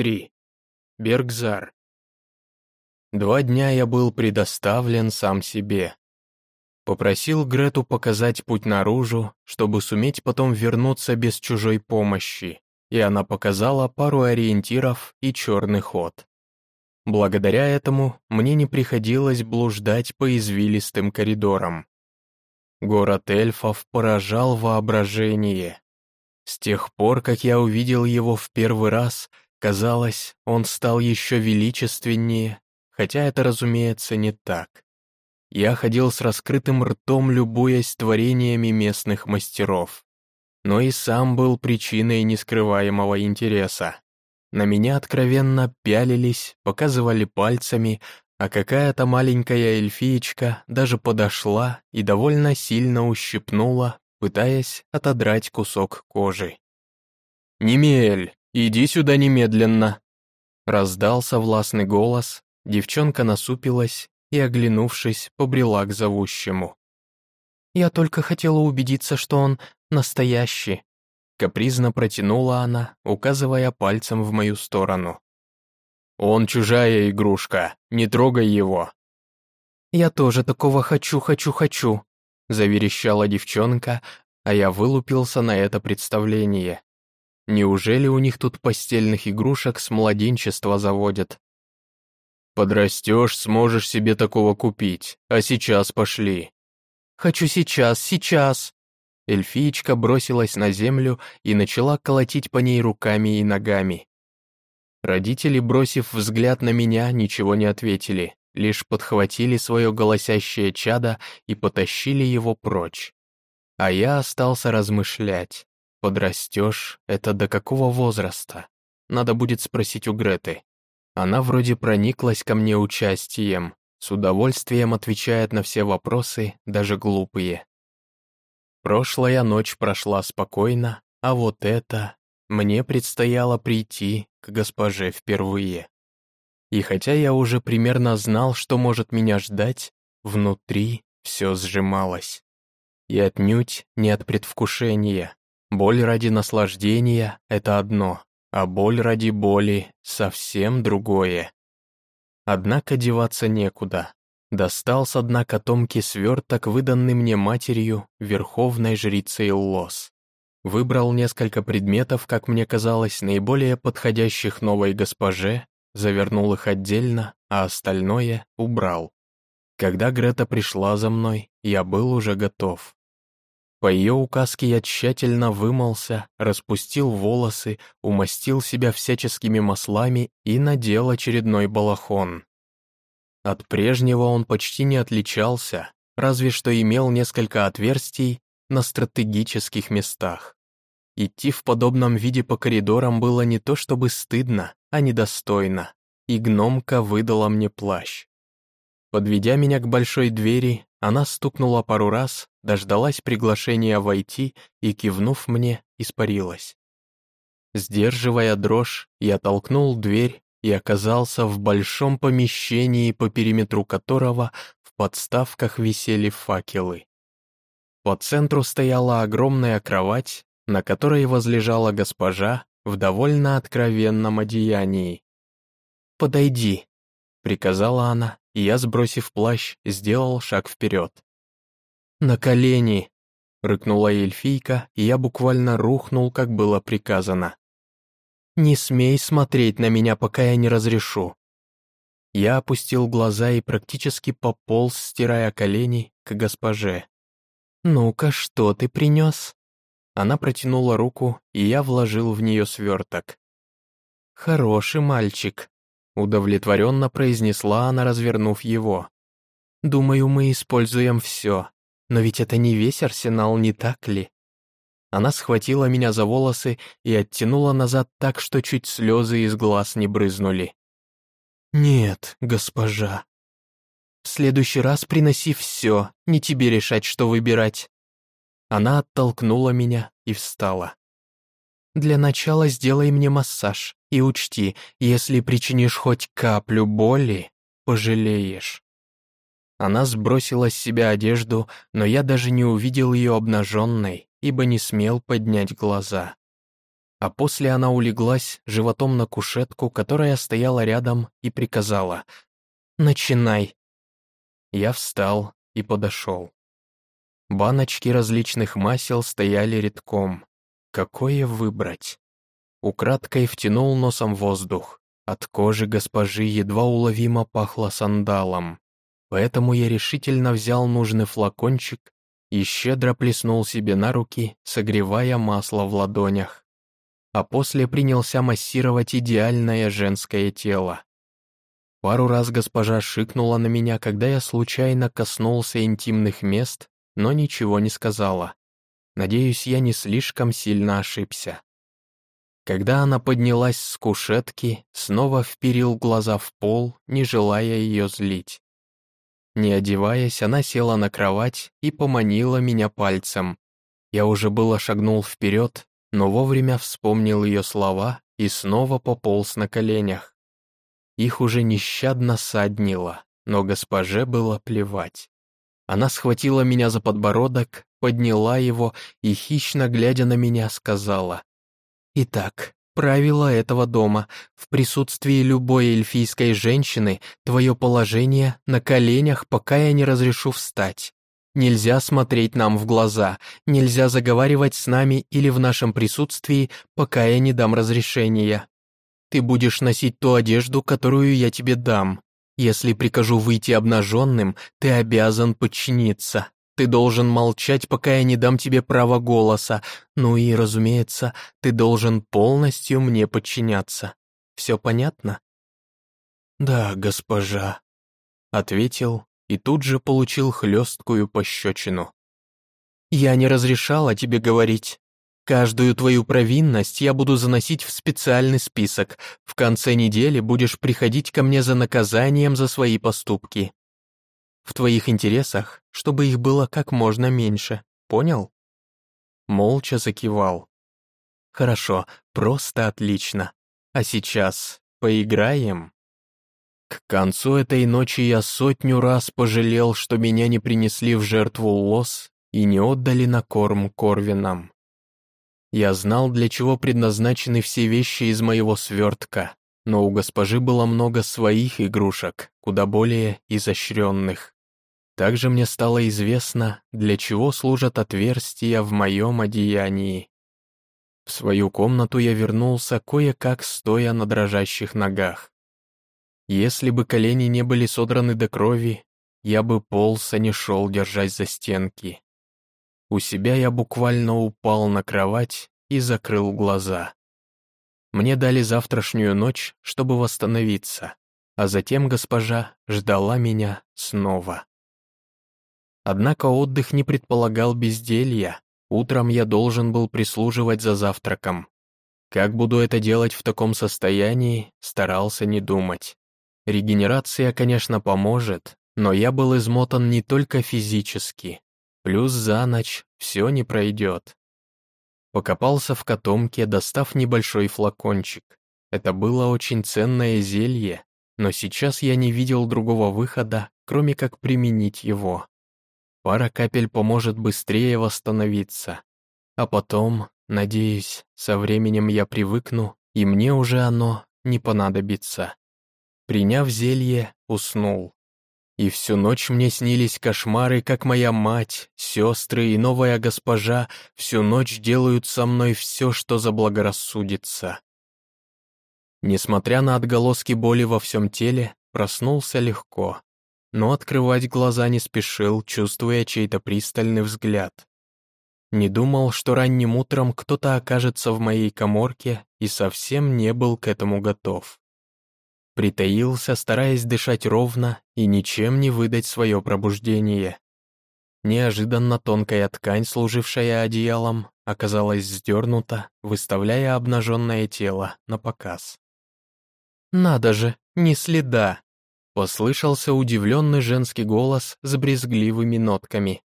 3. Бергзар. Два дня я был предоставлен сам себе. Попросил Грету показать путь наружу, чтобы суметь потом вернуться без чужой помощи, и она показала пару ориентиров и черный ход. Благодаря этому мне не приходилось блуждать по извилистым коридорам. Город эльфов поражал воображение. С тех пор, как я увидел его в первый раз, казалось, он стал еще величественнее, хотя это, разумеется, не так. Я ходил с раскрытым ртом, любуясь творениями местных мастеров. Но и сам был причиной нескрываемого интереса. На меня откровенно пялились, показывали пальцами, а какая-то маленькая эльфиечка даже подошла и довольно сильно ущипнула, пытаясь отодрать кусок кожи. «Немель, иди сюда немедленно!» Раздался властный голос, Девчонка насупилась и, оглянувшись, побрела к зовущему. «Я только хотела убедиться, что он настоящий», капризно протянула она, указывая пальцем в мою сторону. «Он чужая игрушка, не трогай его». «Я тоже такого хочу, хочу, хочу», заверещала девчонка, а я вылупился на это представление. Неужели у них тут постельных игрушек с младенчества заводят? Подрастешь, сможешь себе такого купить, а сейчас пошли». «Хочу сейчас, сейчас!» Эльфиечка бросилась на землю и начала колотить по ней руками и ногами. Родители, бросив взгляд на меня, ничего не ответили, лишь подхватили свое голосящее чадо и потащили его прочь. А я остался размышлять. Подрастешь, это до какого возраста? Надо будет спросить у Греты. Она вроде прониклась ко мне участием, с удовольствием отвечает на все вопросы, даже глупые. Прошлая ночь прошла спокойно, а вот это... Мне предстояло прийти к госпоже впервые. И хотя я уже примерно знал, что может меня ждать, внутри все сжималось. И отнюдь не от предвкушения. Боль ради наслаждения — это одно, а боль ради боли — совсем другое. Однако деваться некуда. Достал с дна котомки сверток, выданный мне матерью, верховной жрицей Лос. Выбрал несколько предметов, как мне казалось, наиболее подходящих новой госпоже, завернул их отдельно, а остальное убрал. Когда Грета пришла за мной, я был уже готов. По ее указке я тщательно вымылся, распустил волосы, умастил себя всяческими маслами и надел очередной балахон. От прежнего он почти не отличался, разве что имел несколько отверстий на стратегических местах. Идти в подобном виде по коридорам было не то чтобы стыдно, а недостойно, и гномка выдала мне плащ. Подведя меня к большой двери, она стукнула пару раз, дождалась приглашения войти и, кивнув мне, испарилась. Сдерживая дрожь, я толкнул дверь и оказался в большом помещении, по периметру которого в подставках висели факелы. По центру стояла огромная кровать, на которой возлежала госпожа в довольно откровенном одеянии. «Подойди», — приказала она, и я, сбросив плащ, сделал шаг вперед. «На колени!» — рыкнула эльфийка, и я буквально рухнул, как было приказано. «Не смей смотреть на меня, пока я не разрешу». Я опустил глаза и практически пополз, стирая колени, к госпоже. «Ну-ка, что ты принес?» Она протянула руку, и я вложил в нее сверток. «Хороший мальчик», Удовлетворенно произнесла она, развернув его. «Думаю, мы используем все. Но ведь это не весь арсенал, не так ли?» Она схватила меня за волосы и оттянула назад так, что чуть слезы из глаз не брызнули. «Нет, госпожа. В следующий раз приноси все, не тебе решать, что выбирать». Она оттолкнула меня и встала. «Для начала сделай мне массаж. И учти, если причинишь хоть каплю боли, пожалеешь. Она сбросила с себя одежду, но я даже не увидел ее обнаженной, ибо не смел поднять глаза. А после она улеглась животом на кушетку, которая стояла рядом, и приказала «Начинай». Я встал и подошел. Баночки различных масел стояли редком. Какое выбрать? Украдкой втянул носом воздух. От кожи госпожи едва уловимо пахло сандалом. Поэтому я решительно взял нужный флакончик и щедро плеснул себе на руки, согревая масло в ладонях. А после принялся массировать идеальное женское тело. Пару раз госпожа шикнула на меня, когда я случайно коснулся интимных мест, но ничего не сказала. Надеюсь, я не слишком сильно ошибся. Когда она поднялась с кушетки, снова вперил глаза в пол, не желая ее злить. Не одеваясь, она села на кровать и поманила меня пальцем. Я уже было шагнул вперед, но вовремя вспомнил ее слова и снова пополз на коленях. Их уже нещадно саднило, но госпоже было плевать. Она схватила меня за подбородок, подняла его и, хищно глядя на меня, сказала. «Итак, правило этого дома. В присутствии любой эльфийской женщины твое положение на коленях, пока я не разрешу встать. Нельзя смотреть нам в глаза, нельзя заговаривать с нами или в нашем присутствии, пока я не дам разрешения. Ты будешь носить ту одежду, которую я тебе дам. Если прикажу выйти обнаженным, ты обязан подчиниться. Ты должен молчать, пока я не дам тебе права голоса. Ну и, разумеется, ты должен полностью мне подчиняться. Все понятно?» «Да, госпожа», — ответил и тут же получил хлесткую пощечину. «Я не разрешала тебе говорить. Каждую твою провинность я буду заносить в специальный список. В конце недели будешь приходить ко мне за наказанием за свои поступки. В твоих интересах, чтобы их было как можно меньше. Понял? Молча закивал. Хорошо, просто отлично. А сейчас поиграем? К концу этой ночи я сотню раз пожалел, что меня не принесли в жертву лос и не отдали на корм корвинам. Я знал, для чего предназначены все вещи из моего свертка, но у госпожи было много своих игрушек, куда более изощренных. Также мне стало известно, для чего служат отверстия в моем одеянии. В свою комнату я вернулся кое-как стоя на дрожащих ногах. Если бы колени не были содраны до крови, я бы полз, а не шел, держась за стенки. У себя я буквально упал на кровать и закрыл глаза. Мне дали завтрашнюю ночь, чтобы восстановиться, а затем госпожа ждала меня снова. Однако отдых не предполагал безделья, утром я должен был прислуживать за завтраком. Как буду это делать в таком состоянии, старался не думать. Регенерация, конечно, поможет, но я был измотан не только физически, Плюс за ночь все не пройдет. Покопался в котомке, достав небольшой флакончик. Это было очень ценное зелье, но сейчас я не видел другого выхода, кроме как применить его. Пара капель поможет быстрее восстановиться. А потом, надеюсь, со временем я привыкну, и мне уже оно не понадобится. Приняв зелье, уснул. И всю ночь мне снились кошмары, как моя мать, сестры и новая госпожа всю ночь делают со мной все, что заблагорассудится. Несмотря на отголоски боли во всем теле, проснулся легко, но открывать глаза не спешил, чувствуя чей-то пристальный взгляд. Не думал, что ранним утром кто-то окажется в моей коморке и совсем не был к этому готов. Притаился, стараясь дышать ровно и ничем не выдать свое пробуждение. Неожиданно тонкая ткань, служившая одеялом, оказалась сдернута, выставляя обнаженное тело на показ. «Надо же, ни следа!» — послышался удивленный женский голос с брезгливыми нотками.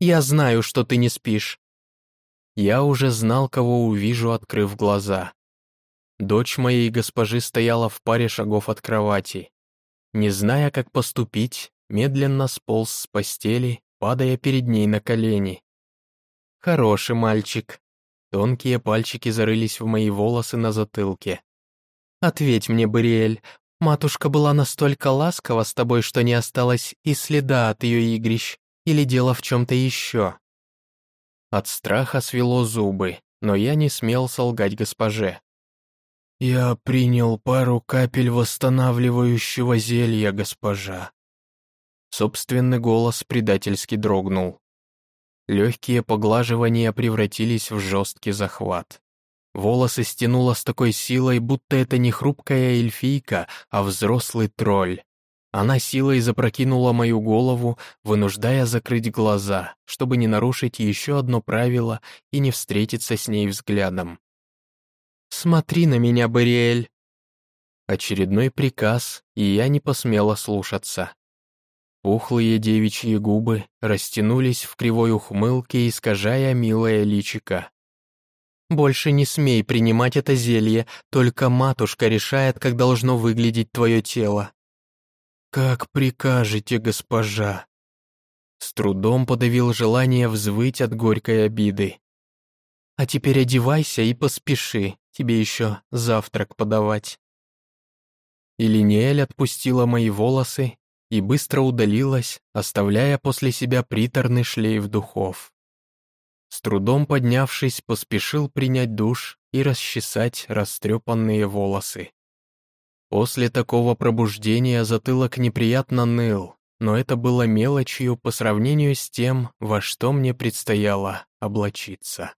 «Я знаю, что ты не спишь». Я уже знал, кого увижу, открыв глаза. Дочь моей госпожи стояла в паре шагов от кровати. Не зная, как поступить, медленно сполз с постели, падая перед ней на колени. «Хороший мальчик», Тонкие пальчики зарылись в мои волосы на затылке. «Ответь мне, Бариэль, матушка была настолько ласкова с тобой, что не осталось и следа от ее игрищ, или дело в чем-то еще?» От страха свело зубы, но я не смел солгать госпоже. «Я принял пару капель восстанавливающего зелья, госпожа». Собственный голос предательски дрогнул. Легкие поглаживания превратились в жесткий захват. Волосы стянуло с такой силой, будто это не хрупкая эльфийка, а взрослый тролль. Она силой запрокинула мою голову, вынуждая закрыть глаза, чтобы не нарушить еще одно правило и не встретиться с ней взглядом. «Смотри на меня, Бариэль!» Очередной приказ, и я не посмела слушаться. Пухлые девичьи губы растянулись в кривой ухмылке, искажая милое личико. «Больше не смей принимать это зелье, только матушка решает, как должно выглядеть твое тело». «Как прикажете, госпожа?» С трудом подавил желание взвыть от горькой обиды. «А теперь одевайся и поспеши, тебе еще завтрак подавать». Илинеэль отпустила мои волосы и быстро удалилась, оставляя после себя приторный шлейф духов. С трудом поднявшись, поспешил принять душ и расчесать растрепанные волосы. После такого пробуждения затылок неприятно ныл, но это было мелочью по сравнению с тем, во что мне предстояло облачиться.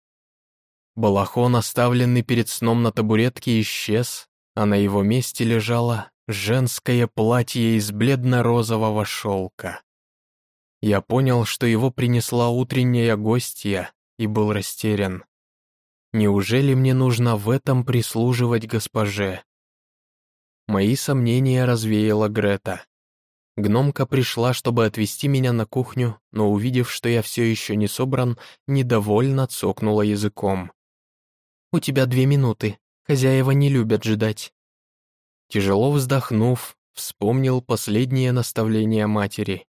Балахон, оставленный перед сном на табуретке, исчез, а на его месте лежало женское платье из бледно-розового шелка. Я понял, что его принесла утренняя гостья, и был растерян. Неужели мне нужно в этом прислуживать госпоже? Мои сомнения развеяла Грета. Гномка пришла, чтобы отвезти меня на кухню, но увидев, что я все еще не собран, недовольно цокнула языком. «У тебя две минуты. Хозяева не любят ждать». Тяжело вздохнув, вспомнил последнее наставление матери.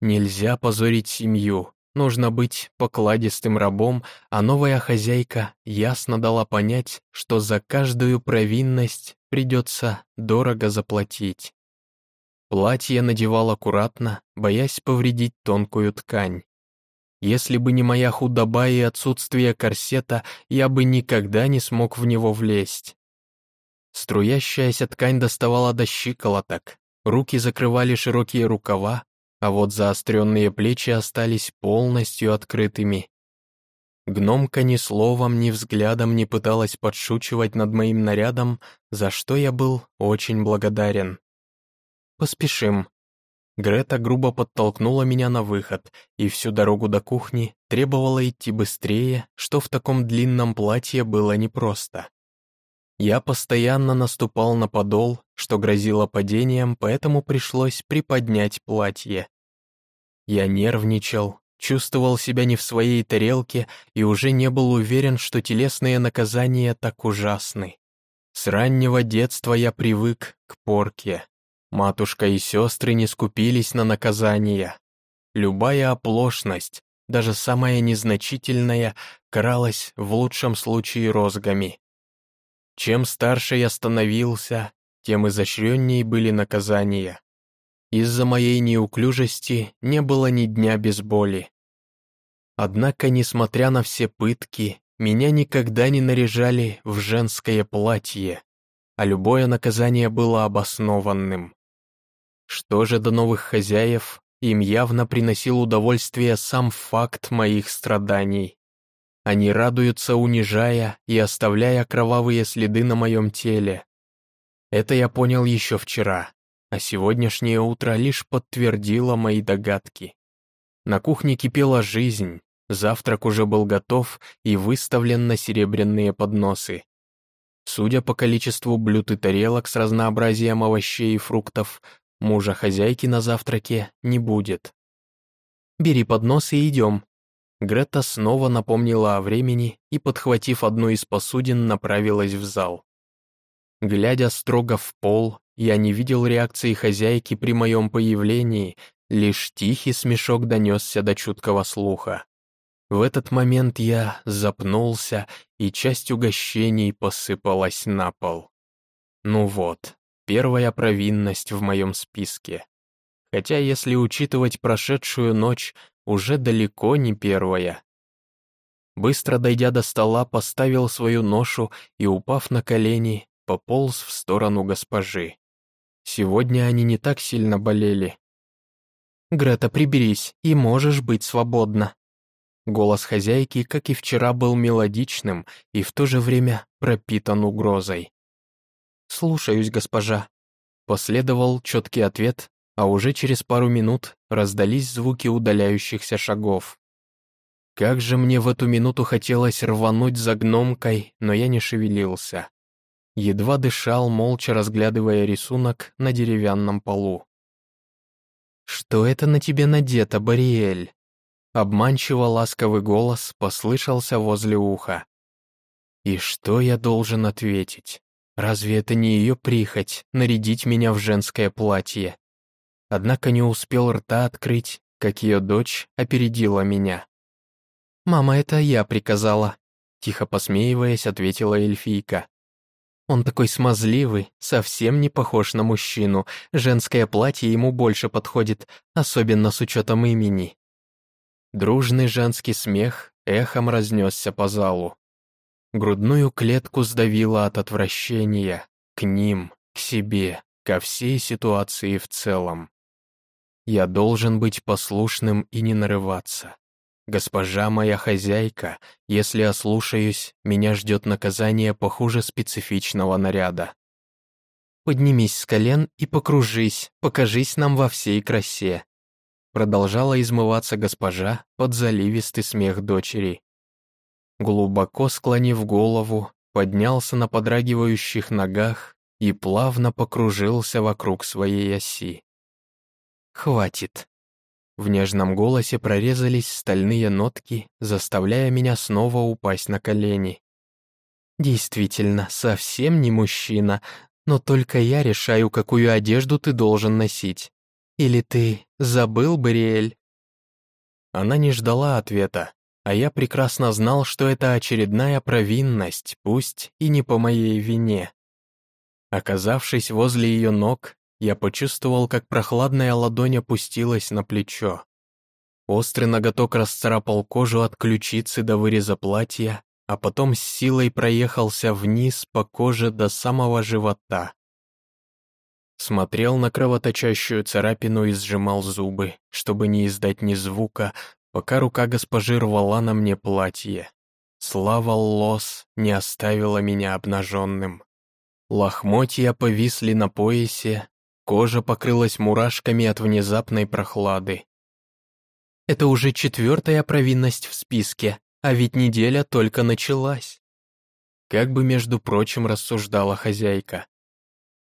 Нельзя позорить семью, нужно быть покладистым рабом, а новая хозяйка ясно дала понять, что за каждую провинность придется дорого заплатить. Платье надевал аккуратно, боясь повредить тонкую ткань. Если бы не моя худоба и отсутствие корсета, я бы никогда не смог в него влезть. Струящаяся ткань доставала до щиколоток, руки закрывали широкие рукава, а вот заостренные плечи остались полностью открытыми. Гномка ни словом, ни взглядом не пыталась подшучивать над моим нарядом, за что я был очень благодарен. «Поспешим». Грета грубо подтолкнула меня на выход, и всю дорогу до кухни требовала идти быстрее, что в таком длинном платье было непросто. Я постоянно наступал на подол, что грозило падением, поэтому пришлось приподнять платье. Я нервничал, чувствовал себя не в своей тарелке и уже не был уверен, что телесные наказания так ужасны. С раннего детства я привык к порке. Матушка и сестры не скупились на наказания. Любая оплошность, даже самая незначительная, кралась в лучшем случае розгами. Чем старше я становился, тем изощреннее были наказания. Из-за моей неуклюжести не было ни дня без боли. Однако, несмотря на все пытки, меня никогда не наряжали в женское платье, а любое наказание было обоснованным. Что же до новых хозяев, им явно приносил удовольствие сам факт моих страданий. Они радуются, унижая и оставляя кровавые следы на моем теле. Это я понял еще вчера, а сегодняшнее утро лишь подтвердило мои догадки. На кухне кипела жизнь, завтрак уже был готов и выставлен на серебряные подносы. Судя по количеству блюд и тарелок с разнообразием овощей и фруктов, мужа хозяйки на завтраке не будет. «Бери поднос и идем». Грета снова напомнила о времени и, подхватив одну из посудин, направилась в зал. Глядя строго в пол, я не видел реакции хозяйки при моем появлении, лишь тихий смешок донесся до чуткого слуха. В этот момент я запнулся, и часть угощений посыпалась на пол. Ну вот, первая провинность в моем списке. Хотя, если учитывать прошедшую ночь, уже далеко не первая. Быстро дойдя до стола, поставил свою ношу и, упав на колени, пополз в сторону госпожи. Сегодня они не так сильно болели. «Грета, приберись, и можешь быть свободна». Голос хозяйки, как и вчера, был мелодичным и в то же время пропитан угрозой. «Слушаюсь, госпожа». Последовал четкий ответ, а уже через пару минут раздались звуки удаляющихся шагов. Как же мне в эту минуту хотелось рвануть за гномкой, но я не шевелился. Едва дышал, молча разглядывая рисунок на деревянном полу. «Что это на тебе надето, Бариэль?» Обманчиво ласковый голос послышался возле уха. И что я должен ответить? Разве это не ее прихоть нарядить меня в женское платье? Однако не успел рта открыть, как ее дочь опередила меня. «Мама, это я приказала», — тихо посмеиваясь, ответила эльфийка. «Он такой смазливый, совсем не похож на мужчину. Женское платье ему больше подходит, особенно с учетом имени». Дружный женский смех эхом разнесся по залу. Грудную клетку сдавило от отвращения к ним, к себе, ко всей ситуации в целом. Я должен быть послушным и не нарываться. Госпожа моя хозяйка, если ослушаюсь, меня ждет наказание похуже специфичного наряда. Поднимись с колен и покружись, покажись нам во всей красе. Продолжала измываться госпожа под заливистый смех дочери. Глубоко склонив голову, поднялся на подрагивающих ногах и плавно покружился вокруг своей оси. «Хватит». В нежном голосе прорезались стальные нотки, заставляя меня снова упасть на колени. «Действительно, совсем не мужчина, но только я решаю, какую одежду ты должен носить. Или ты забыл, Бариэль?» Она не ждала ответа, а я прекрасно знал, что это очередная провинность, пусть и не по моей вине. Оказавшись возле ее ног, я почувствовал, как прохладная ладонь опустилась на плечо. Острый ноготок расцарапал кожу от ключицы до выреза платья, а потом с силой проехался вниз по коже до самого живота смотрел на кровоточащую царапину и сжимал зубы, чтобы не издать ни звука, пока рука госпожи рвала на мне платье. Слава Лос не оставила меня обнаженным. Лохмотья повисли на поясе, кожа покрылась мурашками от внезапной прохлады. Это уже четвертая провинность в списке, а ведь неделя только началась. Как бы, между прочим, рассуждала хозяйка.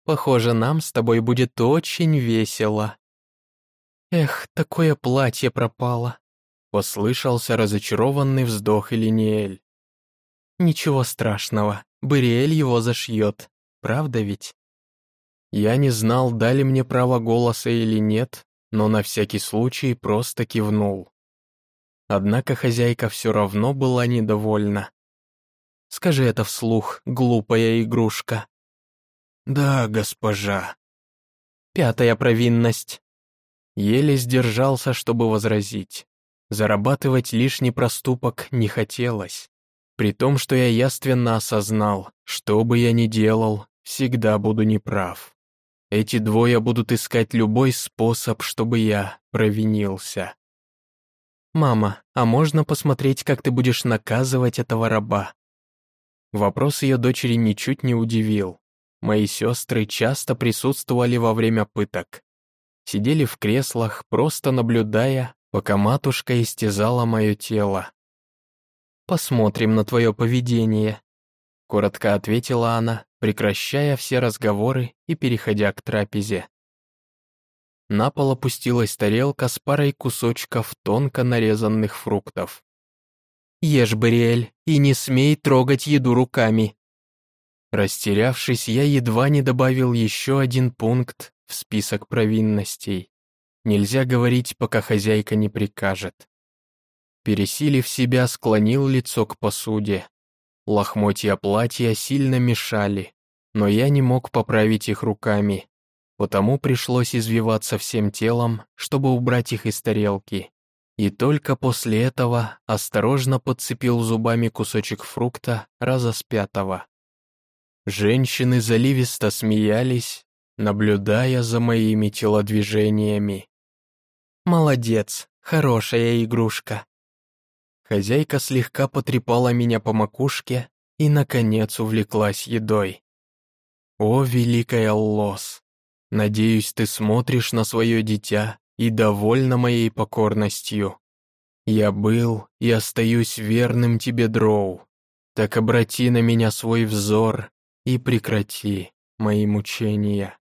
Похоже, нам с тобой будет очень весело. Эх, такое платье пропало. Послышался разочарованный вздох Элиниэль. Ничего страшного, Быриэль его зашьет, правда ведь? Я не знал, дали мне право голоса или нет, но на всякий случай просто кивнул. Однако хозяйка все равно была недовольна. «Скажи это вслух, глупая игрушка», «Да, госпожа». «Пятая провинность». Еле сдержался, чтобы возразить. Зарабатывать лишний проступок не хотелось. При том, что я яственно осознал, что бы я ни делал, всегда буду неправ. Эти двое будут искать любой способ, чтобы я провинился. «Мама, а можно посмотреть, как ты будешь наказывать этого раба?» Вопрос ее дочери ничуть не удивил. Мои сестры часто присутствовали во время пыток. Сидели в креслах, просто наблюдая, пока матушка истязала мое тело. «Посмотрим на твое поведение», — коротко ответила она, прекращая все разговоры и переходя к трапезе. На пол опустилась тарелка с парой кусочков тонко нарезанных фруктов. «Ешь, Бариэль, и не смей трогать еду руками», Растерявшись, я едва не добавил еще один пункт в список провинностей. Нельзя говорить, пока хозяйка не прикажет. Пересилив себя, склонил лицо к посуде. Лохмотья платья сильно мешали, но я не мог поправить их руками, потому пришлось извиваться всем телом, чтобы убрать их из тарелки. И только после этого осторожно подцепил зубами кусочек фрукта раза с пятого. Женщины заливисто смеялись, наблюдая за моими телодвижениями. «Молодец, хорошая игрушка». Хозяйка слегка потрепала меня по макушке и, наконец, увлеклась едой. «О, великая Лос, надеюсь, ты смотришь на свое дитя и довольна моей покорностью. Я был и остаюсь верным тебе, Дроу. Так обрати на меня свой взор и прекрати мои мучения.